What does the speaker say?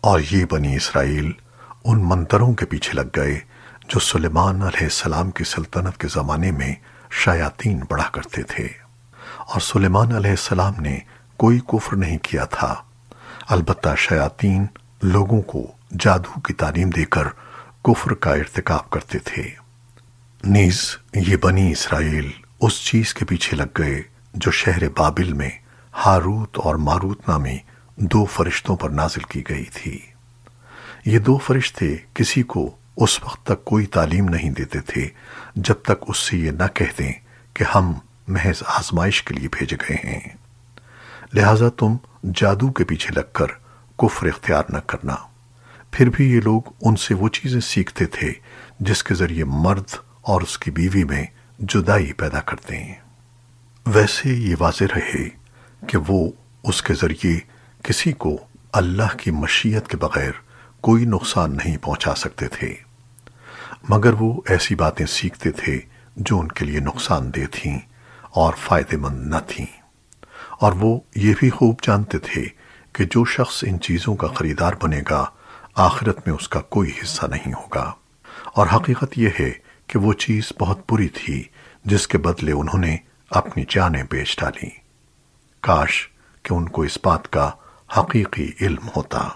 اور یہ بنی اسرائیل ان منتروں کے پیچھے لگ گئے جو سلیمان علیہ السلام کی سلطنت کے زمانے میں شیاطین بڑھا کرتے تھے۔ اور سلیمان علیہ السلام نے کوئی کفر نہیں کیا تھا۔ البتہ شیاطین لوگوں کو جادو کی تعلیم دے کر کفر کا ارتکاب کرتے تھے۔ نیز یہ بنی اسرائیل اس چیز کے پیچھے لگ گئے جو شہر بابل میں ہاروت اور ماروت نامی دو فرشتوں پر نازل کی گئی تھی۔ یہ دو فرشتے کسی کو اس وقت تک کوئی تعلیم نہیں دیتے تھے، جب تک اس سے یہ نہ کہہ دیں کہ ہم محض آزمائش کے لیے بھیجے گئے ہیں۔ لہذا تم جادو کے پیچھے لگ کر کفر اختیار نہ کرنا۔ پھر بھی یہ لوگ ان سے وہ چیزیں سیکھتے تھے جس کے ذریعے مرد اور اس کی بیوی میں جدائی پیدا کرتے ہیں۔ ویسے یہ واضح رہے کہ وہ اس کے ذریعے کسی کو اللہ کی مشیت کے بغیر کوئی نقصان نہیں پہنچا سکتے تھے۔ مگر وہ ایسی باتیں سیکھتے تھے جو ان کے لیے نقصان دہ تھیں اور فائدہ مند نہ تھیں۔ اور وہ یہ بھی خوب جانتے تھے کہ جو شخص ان چیزوں کا خریدار بنے گا، آخرت میں اس کا کوئی حصہ نہیں ہوگا۔ اور حقیقت یہ ہے کہ وہ چیز بہت بری تھی، جس کے بدلے انہوں نے اپنی جانیں بیچ ڈالی۔ کاش کہ ان کو اس بات کا حقیقی علم ہوتا